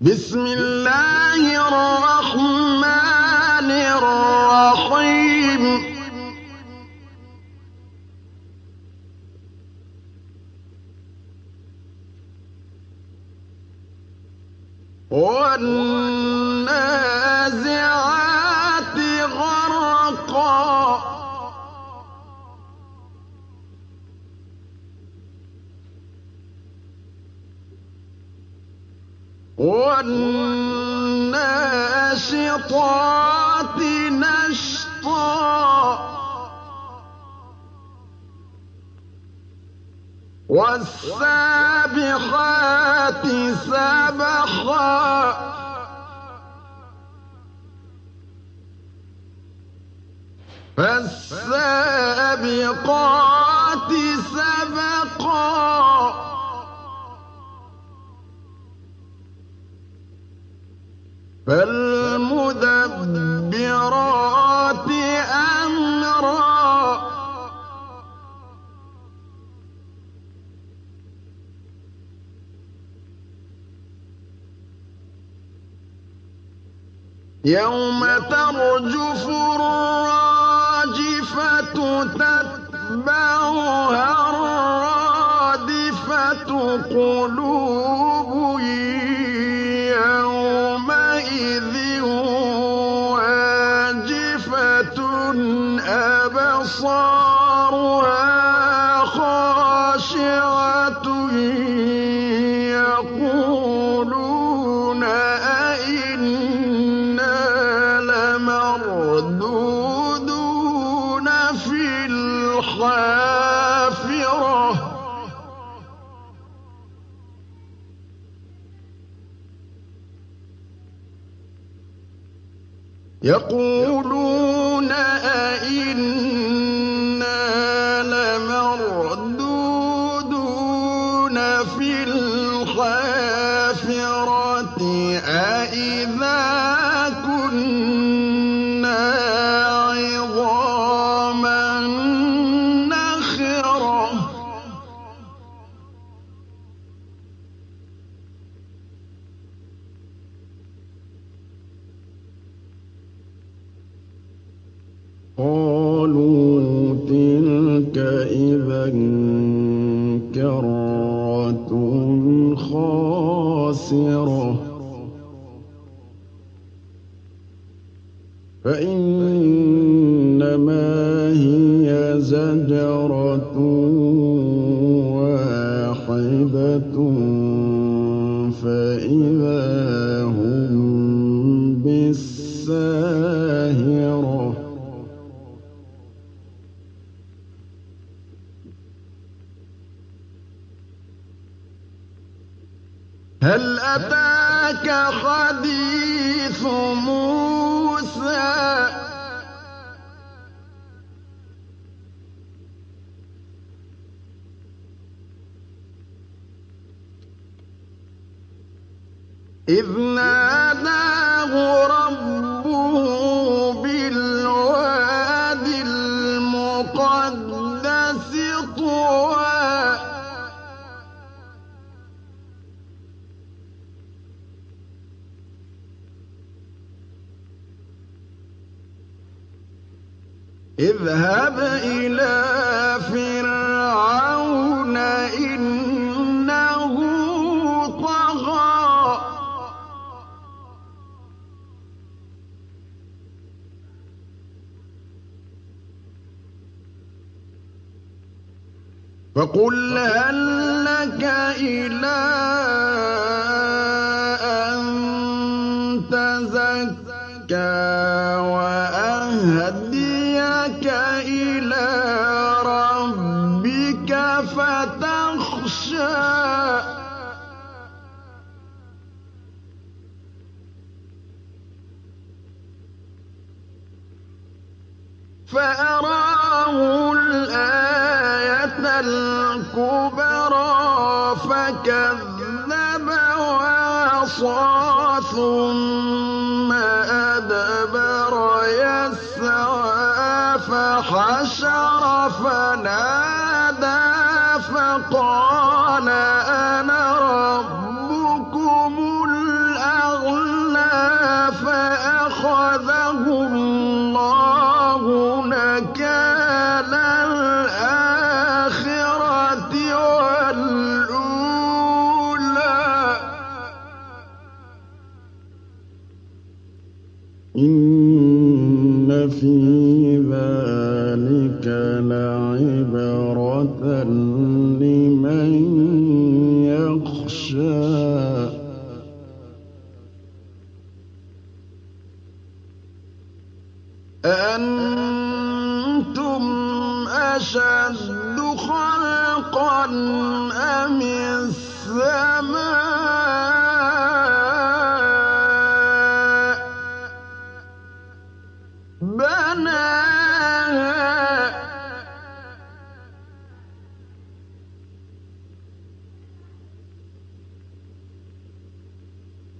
بسم الله الرحمن الرحيم. والنازعات والناشطات نشطا. والسابحات سبحا. فالسابقات فالمدبرات أمرا. يوم ترجف الراجفة تتبعها الرادفة يقولون فإنما هي زجرة واحدة فإذا هم بالساهرة. هل أتاك حديث موسى؟ إذ ناداه اذهب إلى فرعون إنه طغى. فقل هل لك إلى فأراه الآية الكبرى فكذب وعصى ثم أدبر يسعى فحشر فنادى فقال إِنَّ فِي ذَٰلِكَ لَعِبْرَةً لِّمَن يَخْشَىٰ. أَأَنتُمْ أَشَدُّ خَلْقًا أَمِ السَّمَاءُ ۚ؟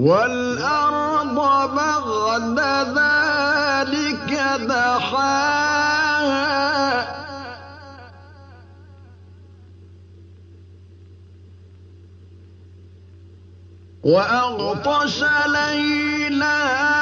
وَالْأَرْضَ بَعْدَ ذَٰلِكَ دَحَاهَا وَأَغْطَشَ لَيْلَهَا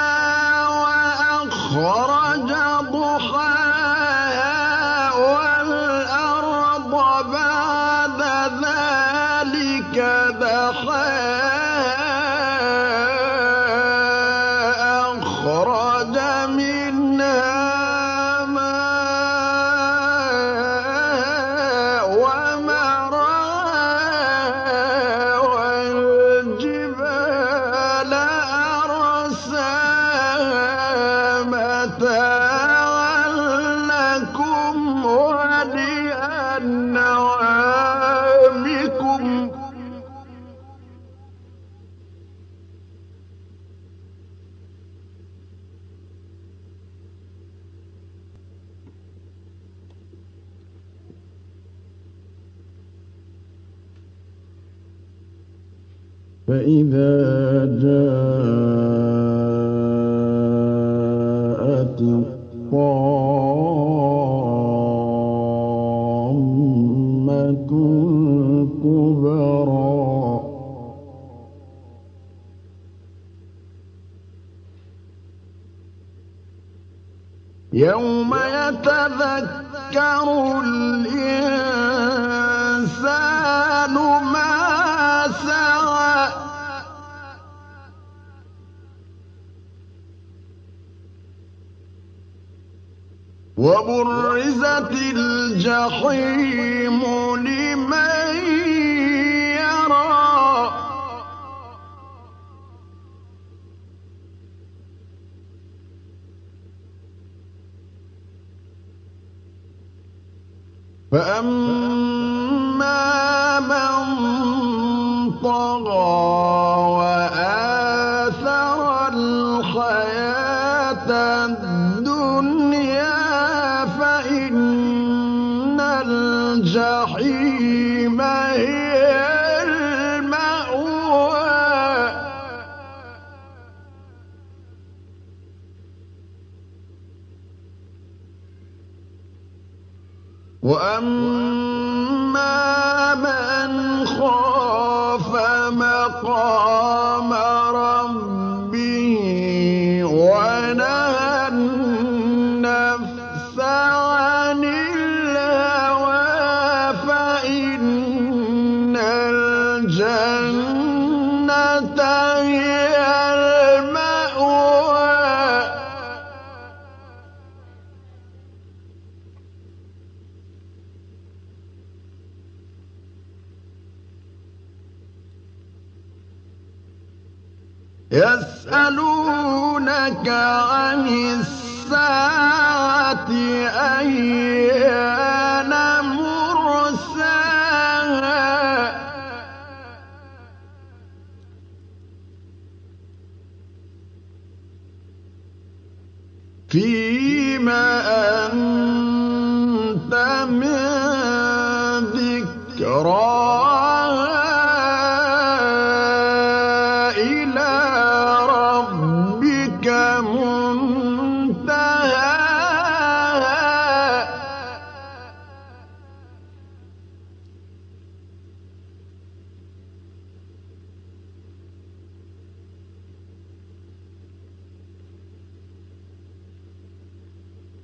فَإِذَا جَاءَتِ الطَّامَّةُ الْكُبْرَىٰ يَوْمَ يَتَذَكَّرُ الْإِنسَانُ وَبُرِّزَتِ الْجَحِيمُ لِمَن يَرَىٰ. فَأَمَّا مَن طَغَىٰ وَآثَرَ وَأَمَّا يَسْأَلُونَكَ عَنِ السَّاعَةِ أَيَّانَ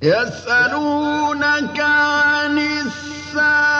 يسألونك عن الساعة